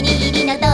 お気に入りの